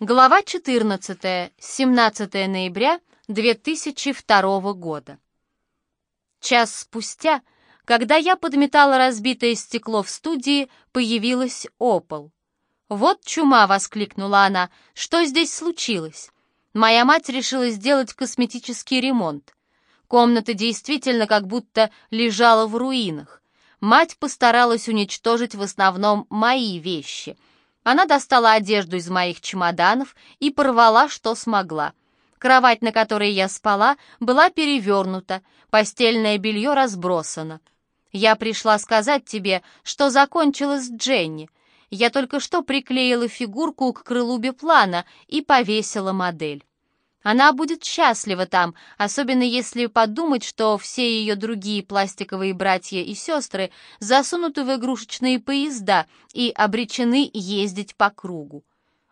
Глава 14. 17 ноября 2002 года. Час спустя, когда я подметала разбитое стекло в студии, появилась Опол. «Вот чума!» — воскликнула она. «Что здесь случилось?» Моя мать решила сделать косметический ремонт. Комната действительно как будто лежала в руинах. Мать постаралась уничтожить в основном мои вещи — она достала одежду из моих чемоданов и порвала, что смогла. Кровать, на которой я спала, была перевернута, постельное белье разбросано. Я пришла сказать тебе, что закончила с Дженни. Я только что приклеила фигурку к крылу биплана и повесила модель. Она будет счастлива там, особенно если подумать, что все ее другие пластиковые братья и сестры засунуты в игрушечные поезда и обречены ездить по кругу.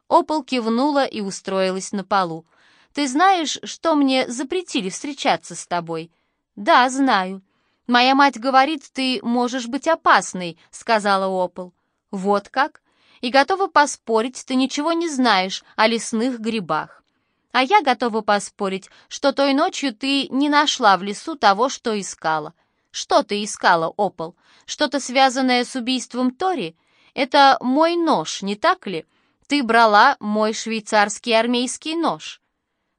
Опол кивнула и устроилась на полу. «Ты знаешь, что мне запретили встречаться с тобой?» «Да, знаю». «Моя мать говорит, ты можешь быть опасной», — сказала Опол. «Вот как? И готова поспорить, ты ничего не знаешь о лесных грибах». А я готова поспорить, что той ночью ты не нашла в лесу того, что искала. Что ты искала, Опол? Что-то связанное с убийством Тори? Это мой нож, не так ли? Ты брала мой швейцарский армейский нож.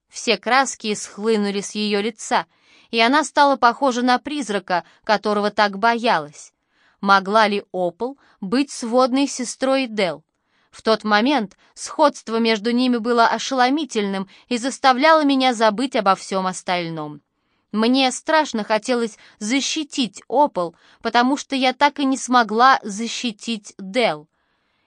Все краски схлынули с ее лица, и она стала похожа на призрака, которого так боялась. Могла ли Опол быть сводной сестрой Дел? В тот момент сходство между ними было ошеломительным и заставляло меня забыть обо всем остальном. Мне страшно хотелось защитить Опол, потому что я так и не смогла защитить Дел.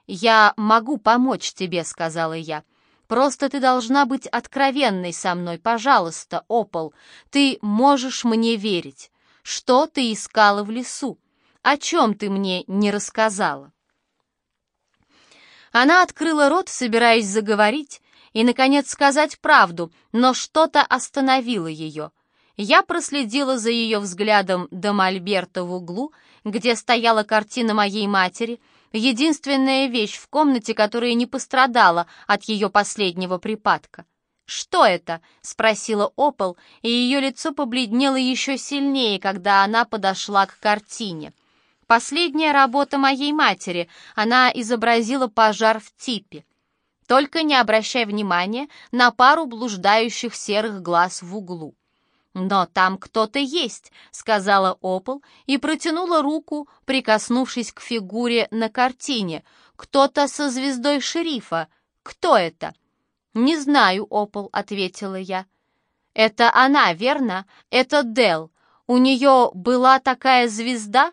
«Я могу помочь тебе», — сказала я. «Просто ты должна быть откровенной со мной, пожалуйста, Опол. Ты можешь мне верить. Что ты искала в лесу? О чем ты мне не рассказала?» Она открыла рот, собираясь заговорить и, наконец, сказать правду, но что-то остановило ее. Я проследила за ее взглядом до Мольберта в углу, где стояла картина моей матери, единственная вещь в комнате, которая не пострадала от ее последнего припадка. «Что это?» — спросила Опол, и ее лицо побледнело еще сильнее, когда она подошла к картине. Последняя работа моей матери. Она изобразила пожар в типе. Только не обращай внимания на пару блуждающих серых глаз в углу. «Но там кто-то есть», — сказала Опол и протянула руку, прикоснувшись к фигуре на картине. «Кто-то со звездой шерифа. Кто это?» «Не знаю, Опол», — ответила я. «Это она, верно? Это Дел. У нее была такая звезда?»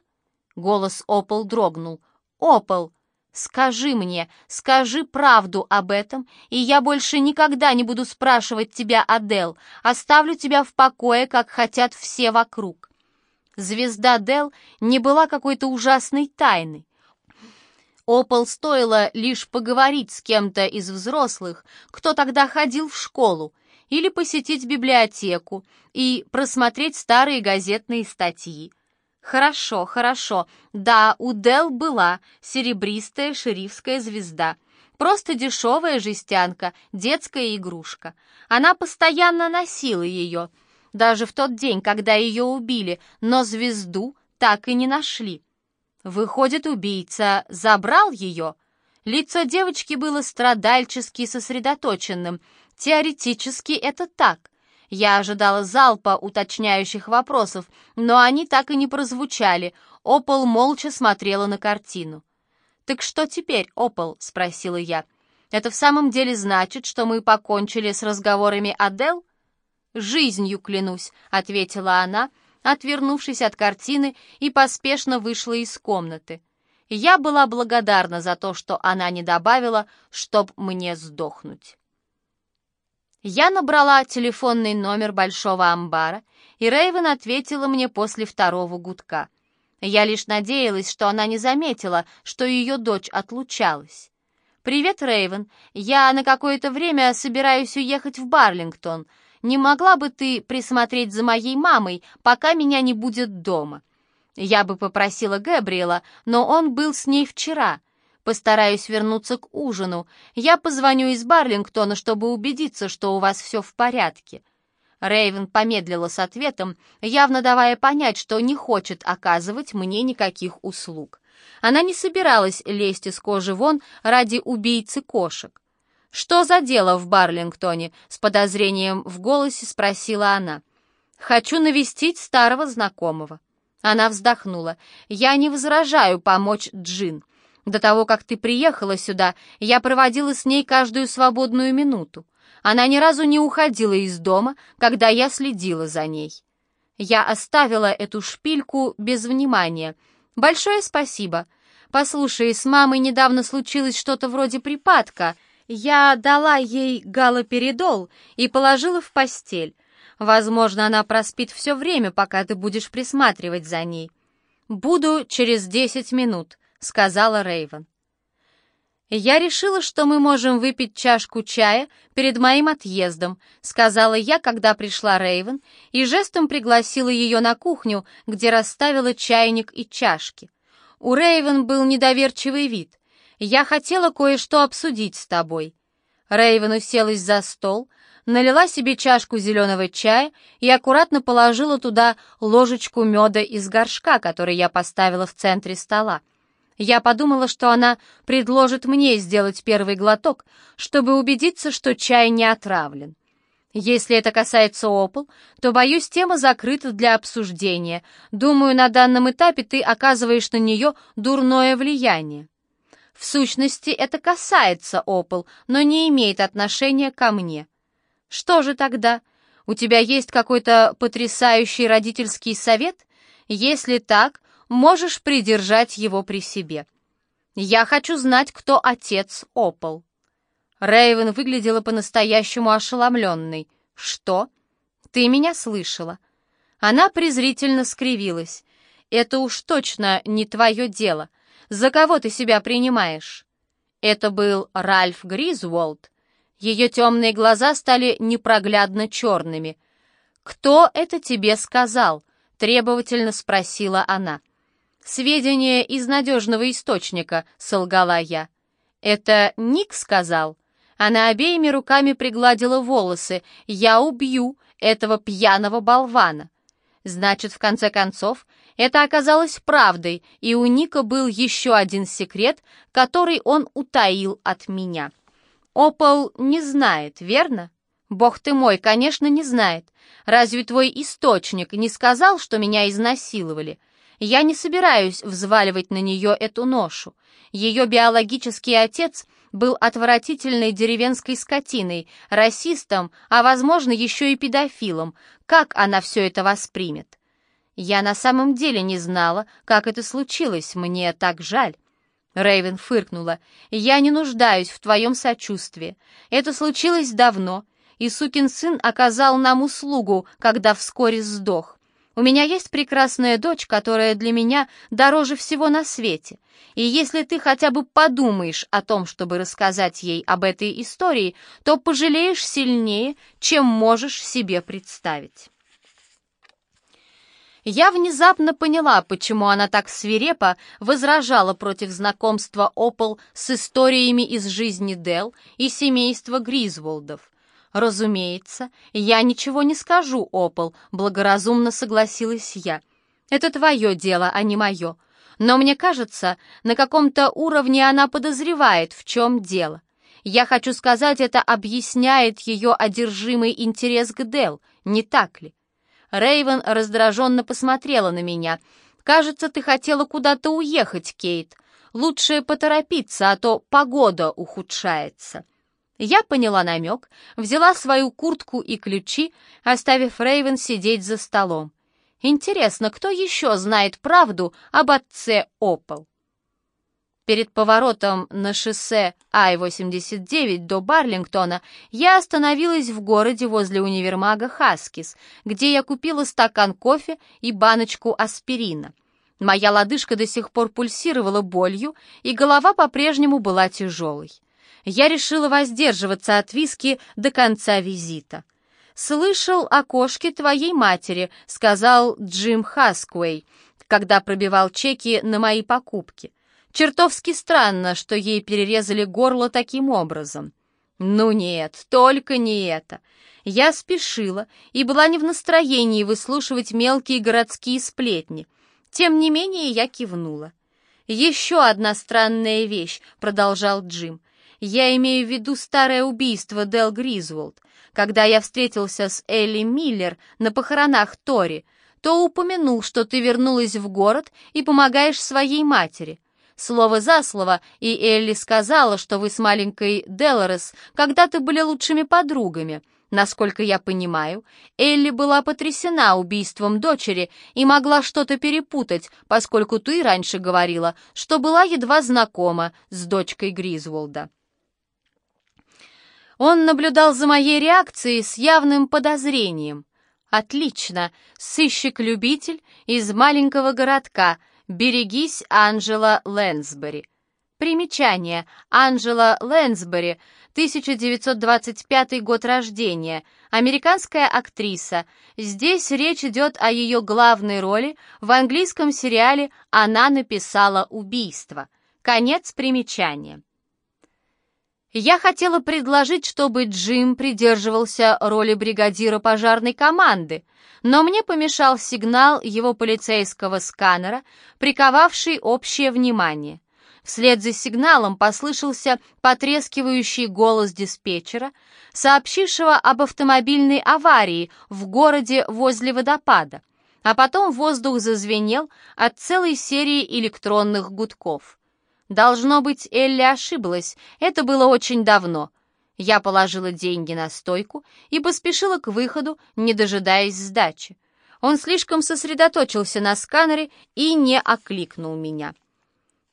Голос Опол дрогнул. «Опол, скажи мне, скажи правду об этом, и я больше никогда не буду спрашивать тебя, Адел. Оставлю тебя в покое, как хотят все вокруг». Звезда Дел не была какой-то ужасной тайной. Опол стоило лишь поговорить с кем-то из взрослых, кто тогда ходил в школу, или посетить библиотеку и просмотреть старые газетные статьи. «Хорошо, хорошо. Да, у Дел была серебристая шерифская звезда. Просто дешевая жестянка, детская игрушка. Она постоянно носила ее, даже в тот день, когда ее убили, но звезду так и не нашли. Выходит, убийца забрал ее?» Лицо девочки было страдальчески сосредоточенным. Теоретически это так — я ожидала залпа уточняющих вопросов, но они так и не прозвучали. Опол молча смотрела на картину. «Так что теперь, Опол?» — спросила я. «Это в самом деле значит, что мы покончили с разговорами о Дел?» «Жизнью клянусь», — ответила она, отвернувшись от картины и поспешно вышла из комнаты. Я была благодарна за то, что она не добавила, чтоб мне сдохнуть. Я набрала телефонный номер большого амбара, и Рейвен ответила мне после второго гудка. Я лишь надеялась, что она не заметила, что ее дочь отлучалась. «Привет, Рейвен. Я на какое-то время собираюсь уехать в Барлингтон. Не могла бы ты присмотреть за моей мамой, пока меня не будет дома?» Я бы попросила Гэбриэла, но он был с ней вчера. Постараюсь вернуться к ужину. Я позвоню из Барлингтона, чтобы убедиться, что у вас все в порядке». Рейвен помедлила с ответом, явно давая понять, что не хочет оказывать мне никаких услуг. Она не собиралась лезть из кожи вон ради убийцы кошек. «Что за дело в Барлингтоне?» — с подозрением в голосе спросила она. «Хочу навестить старого знакомого». Она вздохнула. «Я не возражаю помочь Джин. До того, как ты приехала сюда, я проводила с ней каждую свободную минуту. Она ни разу не уходила из дома, когда я следила за ней. Я оставила эту шпильку без внимания. Большое спасибо. Послушай, с мамой недавно случилось что-то вроде припадка. Я дала ей галоперидол и положила в постель. Возможно, она проспит все время, пока ты будешь присматривать за ней. Буду через десять минут, сказала Рейвен. «Я решила, что мы можем выпить чашку чая перед моим отъездом», сказала я, когда пришла Рейвен, и жестом пригласила ее на кухню, где расставила чайник и чашки. У Рейвен был недоверчивый вид. «Я хотела кое-что обсудить с тобой». Рейвен уселась за стол, налила себе чашку зеленого чая и аккуратно положила туда ложечку меда из горшка, который я поставила в центре стола. Я подумала, что она предложит мне сделать первый глоток, чтобы убедиться, что чай не отравлен. Если это касается Опол, то, боюсь, тема закрыта для обсуждения. Думаю, на данном этапе ты оказываешь на нее дурное влияние. В сущности, это касается Опол, но не имеет отношения ко мне. Что же тогда? У тебя есть какой-то потрясающий родительский совет? Если так, можешь придержать его при себе. Я хочу знать, кто отец Опол». Рейвен выглядела по-настоящему ошеломленной. «Что? Ты меня слышала?» Она презрительно скривилась. «Это уж точно не твое дело. За кого ты себя принимаешь?» Это был Ральф Гризволд. Ее темные глаза стали непроглядно черными. «Кто это тебе сказал?» — требовательно спросила она. «Сведения из надежного источника», — солгала я. «Это Ник сказал?» Она обеими руками пригладила волосы. «Я убью этого пьяного болвана». Значит, в конце концов, это оказалось правдой, и у Ника был еще один секрет, который он утаил от меня. Опол не знает, верно? Бог ты мой, конечно, не знает. Разве твой источник не сказал, что меня изнасиловали? Я не собираюсь взваливать на нее эту ношу. Ее биологический отец был отвратительной деревенской скотиной, расистом, а, возможно, еще и педофилом. Как она все это воспримет? Я на самом деле не знала, как это случилось, мне так жаль. Рейвен фыркнула. «Я не нуждаюсь в твоем сочувствии. Это случилось давно, и сукин сын оказал нам услугу, когда вскоре сдох. У меня есть прекрасная дочь, которая для меня дороже всего на свете. И если ты хотя бы подумаешь о том, чтобы рассказать ей об этой истории, то пожалеешь сильнее, чем можешь себе представить. Я внезапно поняла, почему она так свирепо возражала против знакомства Опол с историями из жизни Дел и семейства Гризволдов. «Разумеется, я ничего не скажу, Опол», — благоразумно согласилась я. «Это твое дело, а не мое. Но мне кажется, на каком-то уровне она подозревает, в чем дело. Я хочу сказать, это объясняет ее одержимый интерес к Дел, не так ли?» Рейвен раздраженно посмотрела на меня. «Кажется, ты хотела куда-то уехать, Кейт. Лучше поторопиться, а то погода ухудшается». Я поняла намек, взяла свою куртку и ключи, оставив Рейвен сидеть за столом. Интересно, кто еще знает правду об отце Опол? Перед поворотом на шоссе Ай-89 до Барлингтона я остановилась в городе возле универмага Хаскис, где я купила стакан кофе и баночку аспирина. Моя лодыжка до сих пор пульсировала болью, и голова по-прежнему была тяжелой я решила воздерживаться от виски до конца визита. «Слышал о кошке твоей матери», — сказал Джим Хаскуэй, когда пробивал чеки на мои покупки. Чертовски странно, что ей перерезали горло таким образом. Ну нет, только не это. Я спешила и была не в настроении выслушивать мелкие городские сплетни. Тем не менее я кивнула. «Еще одна странная вещь», — продолжал Джим. «Я имею в виду старое убийство Дел Гризволд. Когда я встретился с Элли Миллер на похоронах Тори, то упомянул, что ты вернулась в город и помогаешь своей матери. Слово за слово, и Элли сказала, что вы с маленькой Делорес когда-то были лучшими подругами. Насколько я понимаю, Элли была потрясена убийством дочери и могла что-то перепутать, поскольку ты раньше говорила, что была едва знакома с дочкой Гризволда. Он наблюдал за моей реакцией с явным подозрением. «Отлично, сыщик-любитель из маленького городка, берегись Анжела Лэнсбери». Примечание. Анжела Лэнсбери, 1925 год рождения, американская актриса. Здесь речь идет о ее главной роли в английском сериале «Она написала убийство». Конец примечания. Я хотела предложить, чтобы Джим придерживался роли бригадира пожарной команды, но мне помешал сигнал его полицейского сканера, приковавший общее внимание. Вслед за сигналом послышался потрескивающий голос диспетчера, сообщившего об автомобильной аварии в городе возле водопада, а потом воздух зазвенел от целой серии электронных гудков. Должно быть, Элли ошиблась, это было очень давно. Я положила деньги на стойку и поспешила к выходу, не дожидаясь сдачи. Он слишком сосредоточился на сканере и не окликнул меня.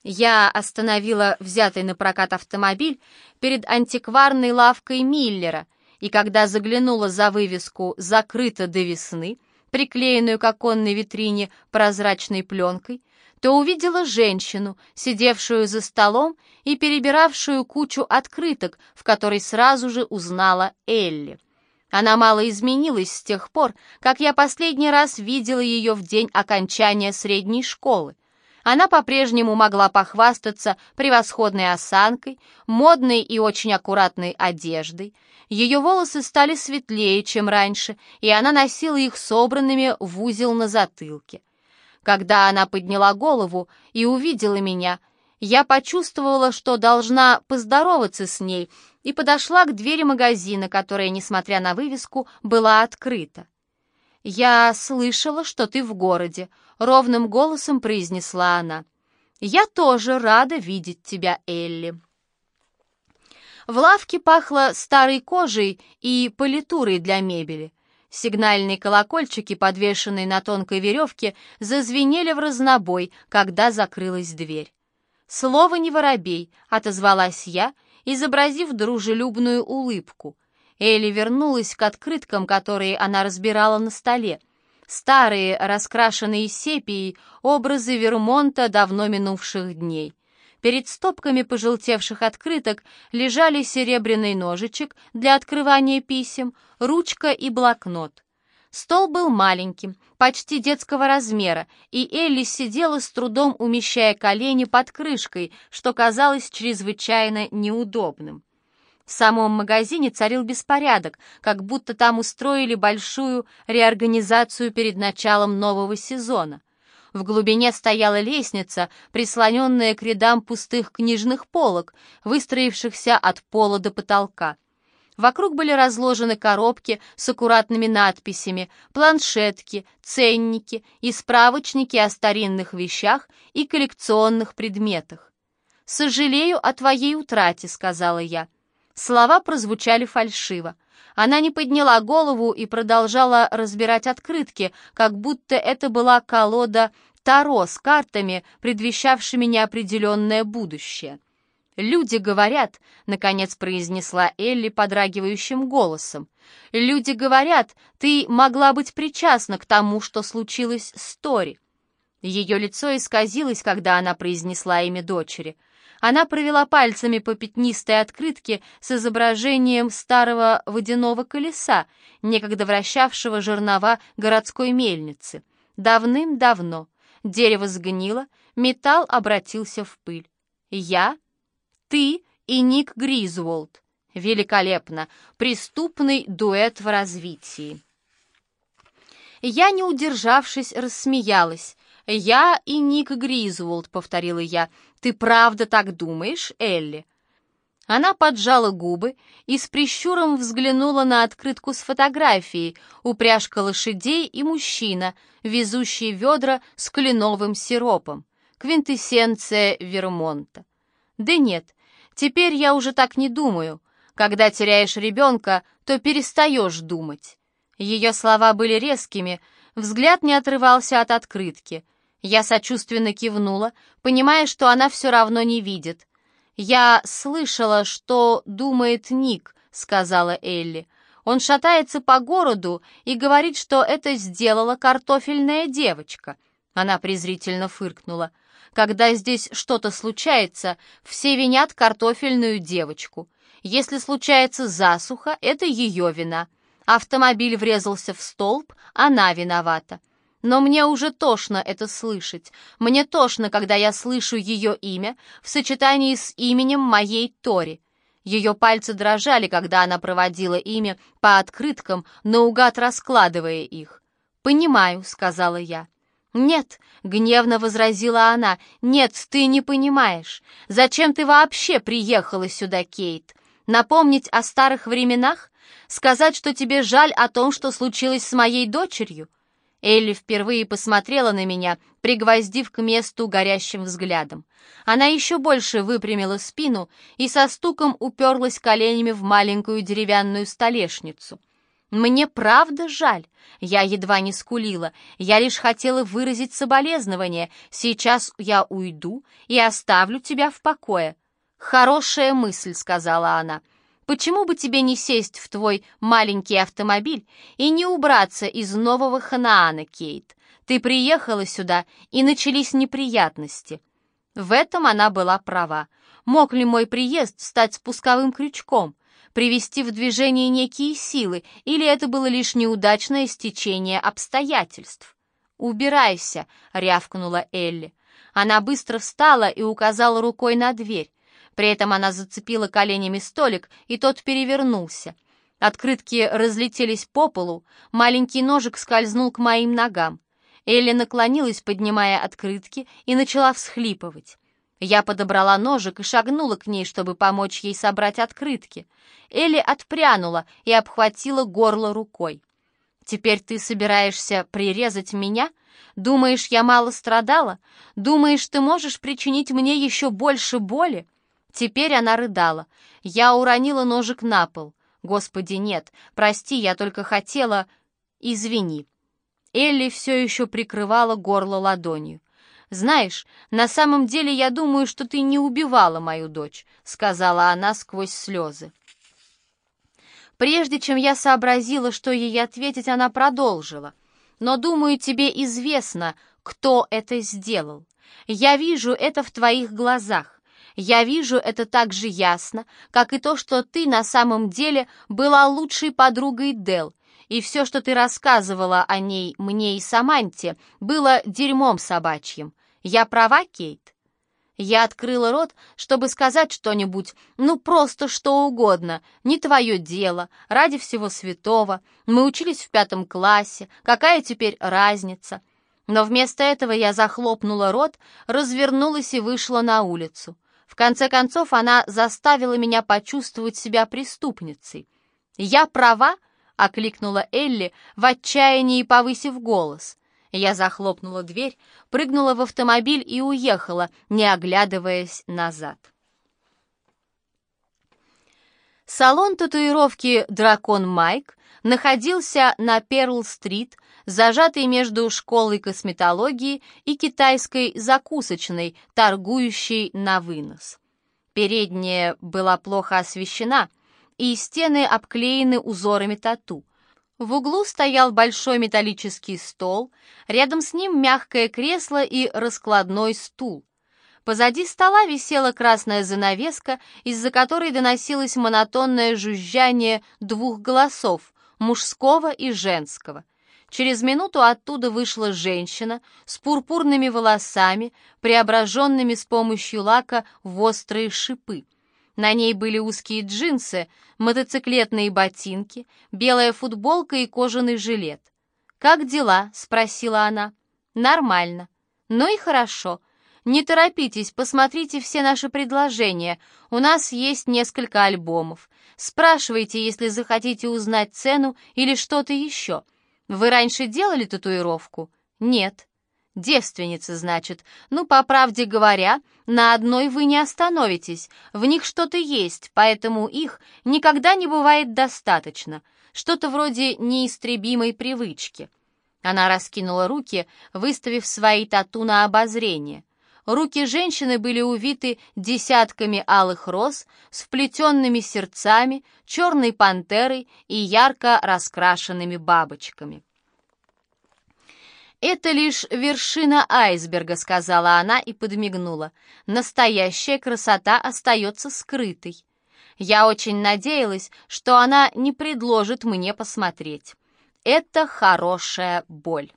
Я остановила взятый на прокат автомобиль перед антикварной лавкой Миллера, и когда заглянула за вывеску «Закрыто до весны», приклеенную к оконной витрине прозрачной пленкой, то увидела женщину, сидевшую за столом и перебиравшую кучу открыток, в которой сразу же узнала Элли. Она мало изменилась с тех пор, как я последний раз видела ее в день окончания средней школы. Она по-прежнему могла похвастаться превосходной осанкой, модной и очень аккуратной одеждой. Ее волосы стали светлее, чем раньше, и она носила их собранными в узел на затылке. Когда она подняла голову и увидела меня, я почувствовала, что должна поздороваться с ней, и подошла к двери магазина, которая, несмотря на вывеску, была открыта. «Я слышала, что ты в городе», — ровным голосом произнесла она. «Я тоже рада видеть тебя, Элли». В лавке пахло старой кожей и политурой для мебели. Сигнальные колокольчики, подвешенные на тонкой веревке, зазвенели в разнобой, когда закрылась дверь. «Слово не воробей», — отозвалась я, изобразив дружелюбную улыбку. Элли вернулась к открыткам, которые она разбирала на столе. Старые, раскрашенные сепией, образы Вермонта давно минувших дней. Перед стопками пожелтевших открыток лежали серебряный ножичек для открывания писем, ручка и блокнот. Стол был маленьким, почти детского размера, и Элли сидела с трудом, умещая колени под крышкой, что казалось чрезвычайно неудобным. В самом магазине царил беспорядок, как будто там устроили большую реорганизацию перед началом нового сезона. В глубине стояла лестница, прислоненная к рядам пустых книжных полок, выстроившихся от пола до потолка. Вокруг были разложены коробки с аккуратными надписями, планшетки, ценники и справочники о старинных вещах и коллекционных предметах. «Сожалею о твоей утрате», — сказала я. Слова прозвучали фальшиво. Она не подняла голову и продолжала разбирать открытки, как будто это была колода Таро с картами, предвещавшими неопределенное будущее. «Люди говорят», — наконец произнесла Элли подрагивающим голосом, «люди говорят, ты могла быть причастна к тому, что случилось с Тори». Ее лицо исказилось, когда она произнесла имя дочери — она провела пальцами по пятнистой открытке с изображением старого водяного колеса, некогда вращавшего жернова городской мельницы. Давным-давно дерево сгнило, металл обратился в пыль. «Я? Ты и Ник Гризволд. Великолепно! Преступный дуэт в развитии!» Я, не удержавшись, рассмеялась. «Я и Ник Гризволд», — повторила я. «Ты правда так думаешь, Элли?» Она поджала губы и с прищуром взглянула на открытку с фотографией, упряжка лошадей и мужчина, везущий ведра с кленовым сиропом. Квинтэссенция Вермонта. Да нет, теперь я уже так не думаю. Когда теряешь ребенка, то перестаешь думать. Ее слова были резкими, взгляд не отрывался от открытки. Я сочувственно кивнула, понимая, что она все равно не видит. «Я слышала, что думает Ник», — сказала Элли. «Он шатается по городу и говорит, что это сделала картофельная девочка». Она презрительно фыркнула. «Когда здесь что-то случается, все винят картофельную девочку. Если случается засуха, это ее вина. Автомобиль врезался в столб, она виновата. Но мне уже тошно это слышать. Мне тошно, когда я слышу ее имя в сочетании с именем моей Тори. Ее пальцы дрожали, когда она проводила имя по открыткам, наугад раскладывая их. «Понимаю», — сказала я. «Нет», — гневно возразила она, — «нет, ты не понимаешь. Зачем ты вообще приехала сюда, Кейт? Напомнить о старых временах? Сказать, что тебе жаль о том, что случилось с моей дочерью?» Элли впервые посмотрела на меня, пригвоздив к месту горящим взглядом. Она еще больше выпрямила спину и со стуком уперлась коленями в маленькую деревянную столешницу. «Мне правда жаль. Я едва не скулила. Я лишь хотела выразить соболезнование. Сейчас я уйду и оставлю тебя в покое». «Хорошая мысль», — сказала она. Почему бы тебе не сесть в твой маленький автомобиль и не убраться из нового Ханаана, Кейт? Ты приехала сюда, и начались неприятности». В этом она была права. Мог ли мой приезд стать спусковым крючком, привести в движение некие силы, или это было лишь неудачное стечение обстоятельств? «Убирайся», — рявкнула Элли. Она быстро встала и указала рукой на дверь. При этом она зацепила коленями столик, и тот перевернулся. Открытки разлетелись по полу, маленький ножик скользнул к моим ногам. Элли наклонилась, поднимая открытки, и начала всхлипывать. Я подобрала ножик и шагнула к ней, чтобы помочь ей собрать открытки. Элли отпрянула и обхватила горло рукой. «Теперь ты собираешься прирезать меня? Думаешь, я мало страдала? Думаешь, ты можешь причинить мне еще больше боли?» Теперь она рыдала. Я уронила ножик на пол. Господи, нет, прости, я только хотела... Извини. Элли все еще прикрывала горло ладонью. «Знаешь, на самом деле я думаю, что ты не убивала мою дочь», — сказала она сквозь слезы. Прежде чем я сообразила, что ей ответить, она продолжила. «Но, думаю, тебе известно, кто это сделал. Я вижу это в твоих глазах. Я вижу это так же ясно, как и то, что ты на самом деле была лучшей подругой Дел, и все, что ты рассказывала о ней мне и Саманте, было дерьмом собачьим. Я права, Кейт?» Я открыла рот, чтобы сказать что-нибудь, ну просто что угодно, не твое дело, ради всего святого. Мы учились в пятом классе, какая теперь разница? Но вместо этого я захлопнула рот, развернулась и вышла на улицу. В конце концов, она заставила меня почувствовать себя преступницей. «Я права?» — окликнула Элли в отчаянии, повысив голос. Я захлопнула дверь, прыгнула в автомобиль и уехала, не оглядываясь назад. Салон татуировки «Дракон Майк» находился на Перл-стрит, зажатый между школой косметологии и китайской закусочной, торгующей на вынос. Передняя была плохо освещена, и стены обклеены узорами тату. В углу стоял большой металлический стол, рядом с ним мягкое кресло и раскладной стул. Позади стола висела красная занавеска, из-за которой доносилось монотонное жужжание двух голосов, мужского и женского. Через минуту оттуда вышла женщина с пурпурными волосами, преображенными с помощью лака в острые шипы. На ней были узкие джинсы, мотоциклетные ботинки, белая футболка и кожаный жилет. «Как дела?» — спросила она. «Нормально. Ну и хорошо. Не торопитесь, посмотрите все наши предложения. У нас есть несколько альбомов. Спрашивайте, если захотите узнать цену или что-то еще. Вы раньше делали татуировку? Нет. Девственница, значит. Ну, по правде говоря, на одной вы не остановитесь. В них что-то есть, поэтому их никогда не бывает достаточно. Что-то вроде неистребимой привычки. Она раскинула руки, выставив свои тату на обозрение. Руки женщины были увиты десятками алых роз с вплетенными сердцами, черной пантерой и ярко раскрашенными бабочками. «Это лишь вершина айсберга», — сказала она и подмигнула. «Настоящая красота остается скрытой». Я очень надеялась, что она не предложит мне посмотреть. Это хорошая боль.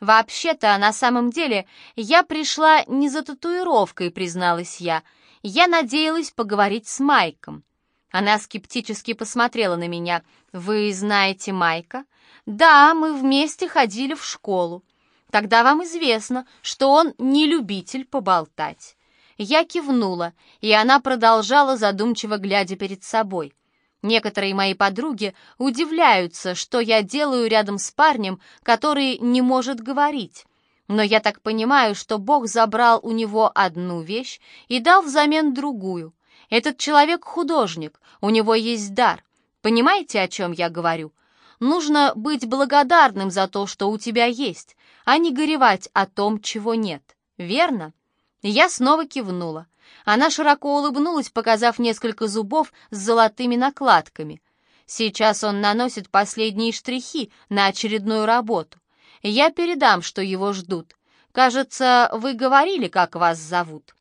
«Вообще-то, на самом деле, я пришла не за татуировкой», — призналась я. «Я надеялась поговорить с Майком». Она скептически посмотрела на меня. «Вы знаете Майка?» «Да, мы вместе ходили в школу. Тогда вам известно, что он не любитель поболтать». Я кивнула, и она продолжала задумчиво глядя перед собой. Некоторые мои подруги удивляются, что я делаю рядом с парнем, который не может говорить. Но я так понимаю, что Бог забрал у него одну вещь и дал взамен другую. Этот человек художник, у него есть дар. Понимаете, о чем я говорю? Нужно быть благодарным за то, что у тебя есть, а не горевать о том, чего нет. Верно? Я снова кивнула. Она широко улыбнулась, показав несколько зубов с золотыми накладками. Сейчас он наносит последние штрихи на очередную работу. Я передам, что его ждут. Кажется, вы говорили, как вас зовут.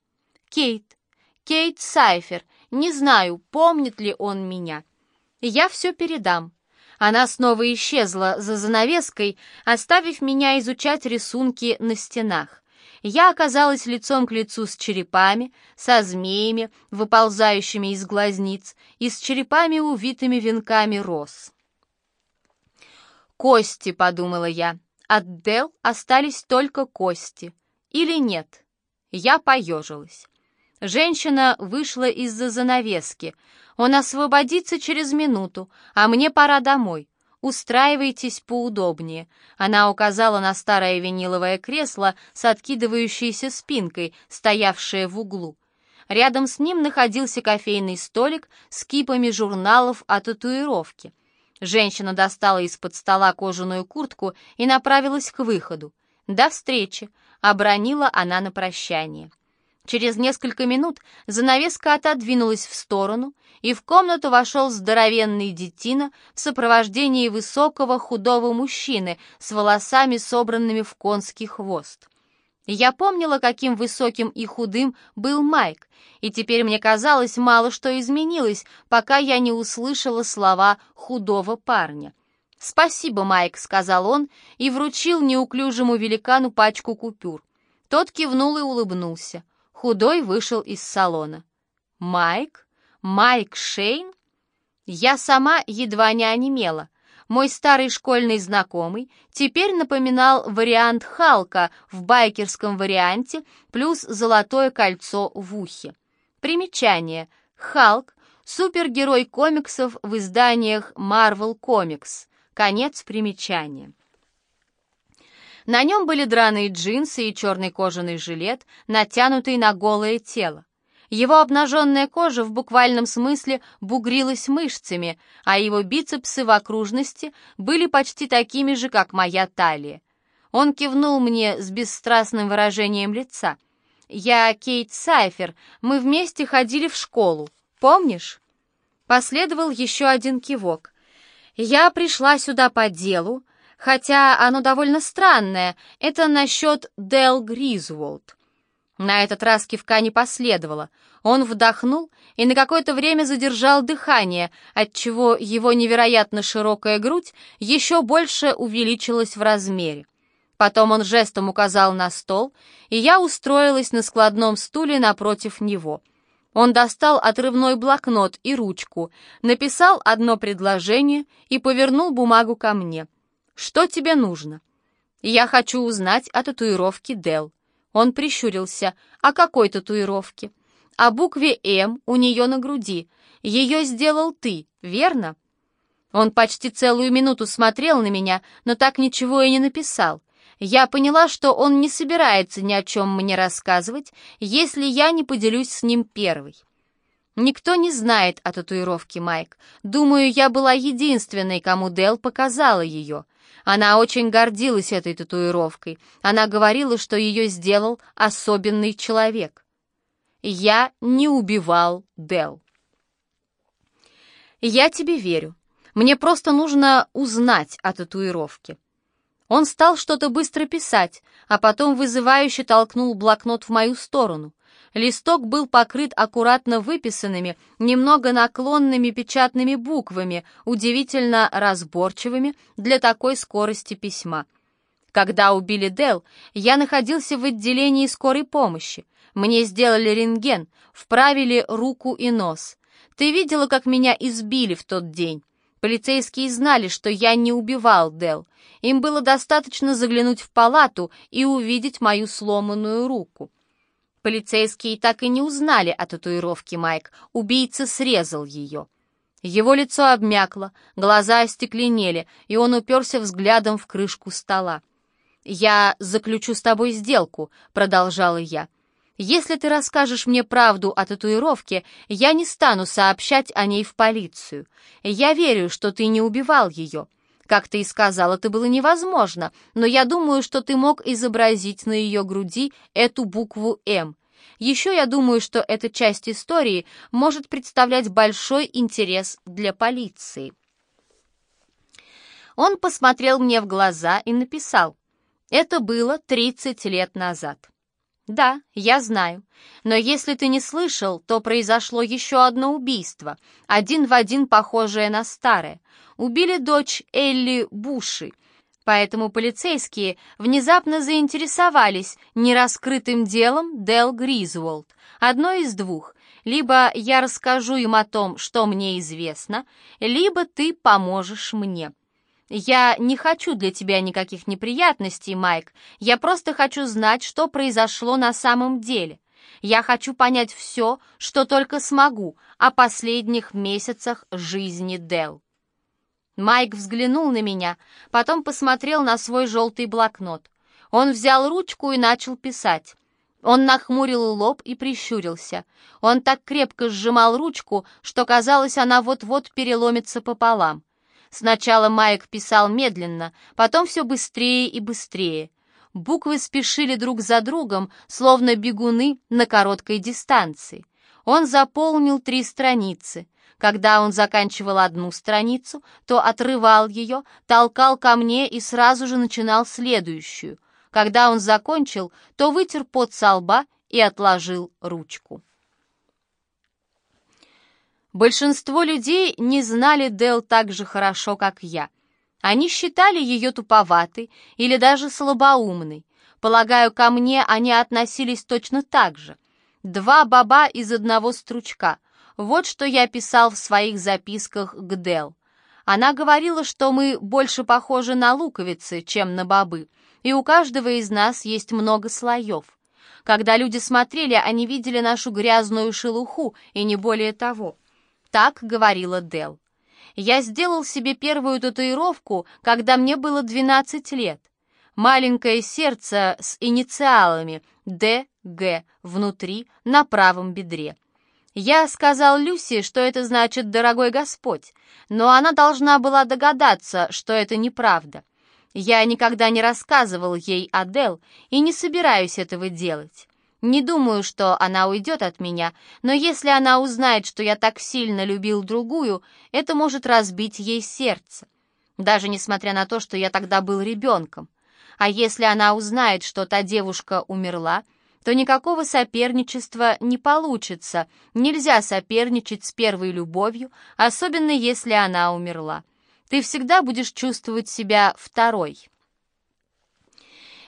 Кейт. Кейт Сайфер. Не знаю, помнит ли он меня. Я все передам. Она снова исчезла за занавеской, оставив меня изучать рисунки на стенах я оказалась лицом к лицу с черепами, со змеями, выползающими из глазниц, и с черепами, увитыми венками роз. «Кости», — подумала я, — «от Дел остались только кости. Или нет?» Я поежилась. Женщина вышла из-за занавески. Он освободится через минуту, а мне пора домой. «Устраивайтесь поудобнее». Она указала на старое виниловое кресло с откидывающейся спинкой, стоявшее в углу. Рядом с ним находился кофейный столик с кипами журналов о татуировке. Женщина достала из-под стола кожаную куртку и направилась к выходу. «До встречи!» — обронила она на прощание. Через несколько минут занавеска отодвинулась в сторону, и в комнату вошел здоровенный детина в сопровождении высокого худого мужчины с волосами, собранными в конский хвост. Я помнила, каким высоким и худым был Майк, и теперь мне казалось, мало что изменилось, пока я не услышала слова худого парня. «Спасибо, Майк», — сказал он и вручил неуклюжему великану пачку купюр. Тот кивнул и улыбнулся. Худой вышел из салона. «Майк? Майк Шейн?» Я сама едва не онемела. Мой старый школьный знакомый теперь напоминал вариант Халка в байкерском варианте плюс золотое кольцо в ухе. Примечание. Халк — супергерой комиксов в изданиях Marvel Comics. Конец примечания. На нем были драные джинсы и черный кожаный жилет, натянутый на голое тело. Его обнаженная кожа в буквальном смысле бугрилась мышцами, а его бицепсы в окружности были почти такими же, как моя талия. Он кивнул мне с бесстрастным выражением лица. «Я Кейт Сайфер, мы вместе ходили в школу, помнишь?» Последовал еще один кивок. «Я пришла сюда по делу, хотя оно довольно странное, это насчет Дел Гризволд. На этот раз кивка не последовало. Он вдохнул и на какое-то время задержал дыхание, отчего его невероятно широкая грудь еще больше увеличилась в размере. Потом он жестом указал на стол, и я устроилась на складном стуле напротив него. Он достал отрывной блокнот и ручку, написал одно предложение и повернул бумагу ко мне. «Что тебе нужно?» «Я хочу узнать о татуировке Дел. Он прищурился. «О какой татуировке?» «О букве «М» у нее на груди. Ее сделал ты, верно?» Он почти целую минуту смотрел на меня, но так ничего и не написал. Я поняла, что он не собирается ни о чем мне рассказывать, если я не поделюсь с ним первой. Никто не знает о татуировке, Майк. Думаю, я была единственной, кому Дел показала ее. Она очень гордилась этой татуировкой. Она говорила, что ее сделал особенный человек. Я не убивал Дел. Я тебе верю. Мне просто нужно узнать о татуировке. Он стал что-то быстро писать, а потом вызывающе толкнул блокнот в мою сторону. Листок был покрыт аккуратно выписанными, немного наклонными печатными буквами, удивительно разборчивыми для такой скорости письма. Когда убили Дел, я находился в отделении скорой помощи. Мне сделали рентген, вправили руку и нос. Ты видела, как меня избили в тот день? Полицейские знали, что я не убивал Дел. Им было достаточно заглянуть в палату и увидеть мою сломанную руку. Полицейские так и не узнали о татуировке Майк. Убийца срезал ее. Его лицо обмякло, глаза остекленели, и он уперся взглядом в крышку стола. «Я заключу с тобой сделку», — продолжала я. «Если ты расскажешь мне правду о татуировке, я не стану сообщать о ней в полицию. Я верю, что ты не убивал ее. Как ты и сказал, это было невозможно, но я думаю, что ты мог изобразить на ее груди эту букву «М». Еще я думаю, что эта часть истории может представлять большой интерес для полиции. Он посмотрел мне в глаза и написал, «Это было 30 лет назад». «Да, я знаю. Но если ты не слышал, то произошло еще одно убийство, один в один похожее на старое. Убили дочь Элли Буши, поэтому полицейские внезапно заинтересовались нераскрытым делом Дел Гризволд. Одно из двух. Либо я расскажу им о том, что мне известно, либо ты поможешь мне. «Я не хочу для тебя никаких неприятностей, Майк. Я просто хочу знать, что произошло на самом деле. Я хочу понять все, что только смогу о последних месяцах жизни Дел». Майк взглянул на меня, потом посмотрел на свой желтый блокнот. Он взял ручку и начал писать. Он нахмурил лоб и прищурился. Он так крепко сжимал ручку, что казалось, она вот-вот переломится пополам. Сначала Майк писал медленно, потом все быстрее и быстрее. Буквы спешили друг за другом, словно бегуны на короткой дистанции. Он заполнил три страницы. Когда он заканчивал одну страницу, то отрывал ее, толкал ко мне и сразу же начинал следующую. Когда он закончил, то вытер пот со лба и отложил ручку. Большинство людей не знали Дел так же хорошо, как я. Они считали ее туповатой или даже слабоумной. Полагаю, ко мне они относились точно так же. Два баба из одного стручка. Вот что я писал в своих записках к Дел. Она говорила, что мы больше похожи на луковицы, чем на бобы, и у каждого из нас есть много слоев. Когда люди смотрели, они видели нашу грязную шелуху, и не более того. Так говорила Дел. Я сделал себе первую татуировку, когда мне было 12 лет. Маленькое сердце с инициалами ДГ внутри на правом бедре. Я сказал Люси, что это значит «дорогой Господь», но она должна была догадаться, что это неправда. Я никогда не рассказывал ей о Дел и не собираюсь этого делать. Не думаю, что она уйдет от меня, но если она узнает, что я так сильно любил другую, это может разбить ей сердце. Даже несмотря на то, что я тогда был ребенком. А если она узнает, что та девушка умерла, то никакого соперничества не получится. Нельзя соперничать с первой любовью, особенно если она умерла. Ты всегда будешь чувствовать себя второй.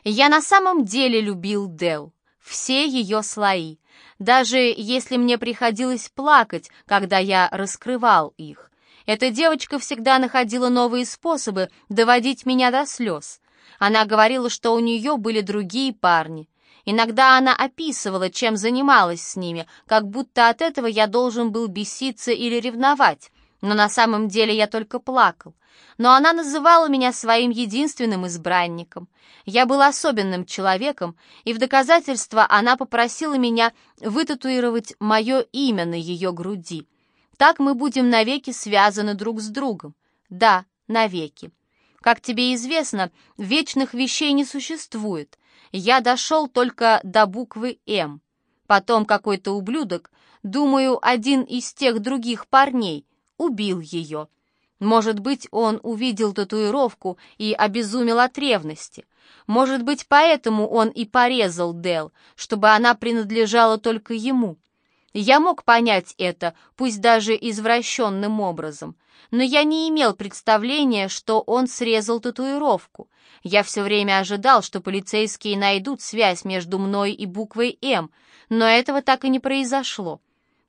Я на самом деле любил Дел, все ее слои, даже если мне приходилось плакать, когда я раскрывал их. Эта девочка всегда находила новые способы доводить меня до слез. Она говорила, что у нее были другие парни. Иногда она описывала, чем занималась с ними, как будто от этого я должен был беситься или ревновать. Но на самом деле я только плакал. Но она называла меня своим единственным избранником. Я был особенным человеком, и в доказательство она попросила меня вытатуировать мое имя на ее груди. Так мы будем навеки связаны друг с другом. Да, навеки. Как тебе известно, вечных вещей не существует. Я дошел только до буквы «М». Потом какой-то ублюдок, думаю, один из тех других парней, убил ее. Может быть, он увидел татуировку и обезумел от ревности. Может быть, поэтому он и порезал Дел, чтобы она принадлежала только ему. Я мог понять это, пусть даже извращенным образом, но я не имел представления, что он срезал татуировку. Я все время ожидал, что полицейские найдут связь между мной и буквой «М», но этого так и не произошло.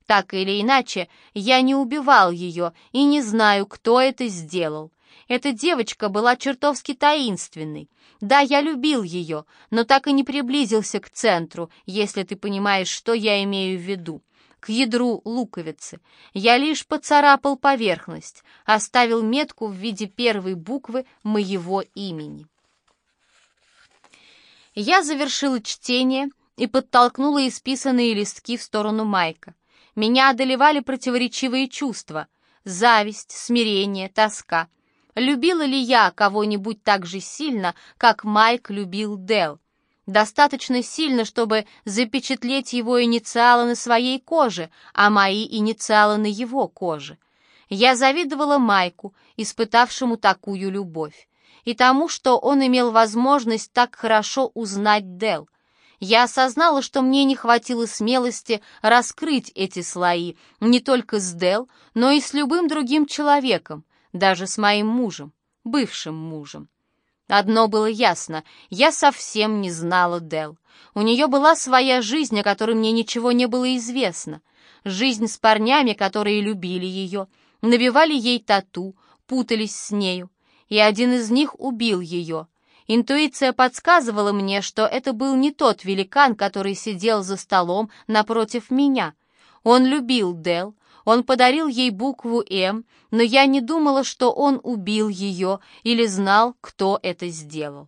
Так или иначе, я не убивал ее и не знаю, кто это сделал. Эта девочка была чертовски таинственной. Да, я любил ее, но так и не приблизился к центру, если ты понимаешь, что я имею в виду к ядру луковицы. Я лишь поцарапал поверхность, оставил метку в виде первой буквы моего имени. Я завершила чтение и подтолкнула исписанные листки в сторону Майка. Меня одолевали противоречивые чувства — зависть, смирение, тоска. Любила ли я кого-нибудь так же сильно, как Майк любил Дел? Достаточно сильно, чтобы запечатлеть его инициалы на своей коже, а мои инициалы на его коже. Я завидовала Майку, испытавшему такую любовь, и тому, что он имел возможность так хорошо узнать Дел. Я осознала, что мне не хватило смелости раскрыть эти слои не только с Дел, но и с любым другим человеком, даже с моим мужем, бывшим мужем. Одно было ясно, я совсем не знала Дел. У нее была своя жизнь, о которой мне ничего не было известно. Жизнь с парнями, которые любили ее, набивали ей тату, путались с нею. И один из них убил ее. Интуиция подсказывала мне, что это был не тот великан, который сидел за столом напротив меня. Он любил Дел, он подарил ей букву «М», но я не думала, что он убил ее или знал, кто это сделал.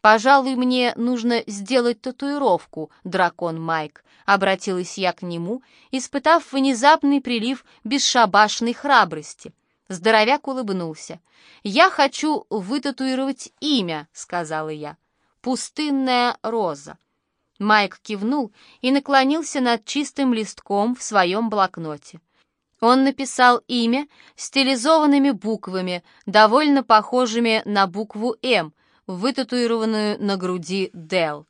«Пожалуй, мне нужно сделать татуировку, дракон Майк», — обратилась я к нему, испытав внезапный прилив бесшабашной храбрости. Здоровяк улыбнулся. «Я хочу вытатуировать имя», — сказала я. «Пустынная роза». Майк кивнул и наклонился над чистым листком в своем блокноте. Он написал имя стилизованными буквами, довольно похожими на букву «М», вытатуированную на груди Дел.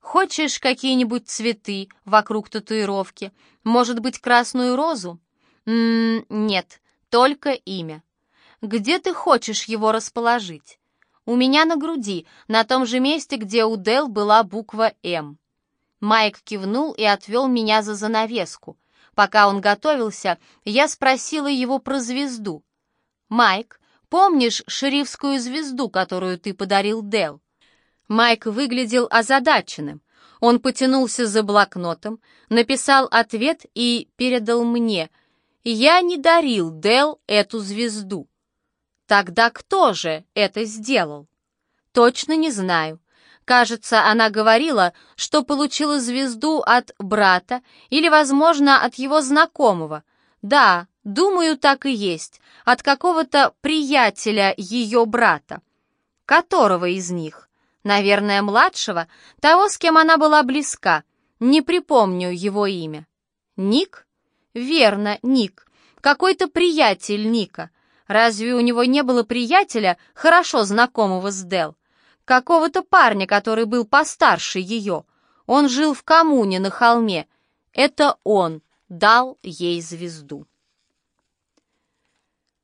«Хочешь какие-нибудь цветы вокруг татуировки? Может быть, красную розу?» «М «М-м, -м, «Нет, только имя». «Где ты хочешь его расположить?» «У меня на груди, на том же месте, где у Дел была буква «М». Майк кивнул и отвел меня за занавеску — Пока он готовился, я спросила его про звезду. «Майк, помнишь шерифскую звезду, которую ты подарил Дел?» Майк выглядел озадаченным. Он потянулся за блокнотом, написал ответ и передал мне. «Я не дарил Дел эту звезду». «Тогда кто же это сделал?» «Точно не знаю. Кажется, она говорила, что получила звезду от брата или, возможно, от его знакомого. Да, думаю, так и есть, от какого-то приятеля ее брата. Которого из них? Наверное, младшего, того, с кем она была близка. Не припомню его имя. Ник? Верно, Ник. Какой-то приятель Ника. Разве у него не было приятеля, хорошо знакомого с Дел? какого-то парня, который был постарше ее. Он жил в коммуне на холме. Это он дал ей звезду.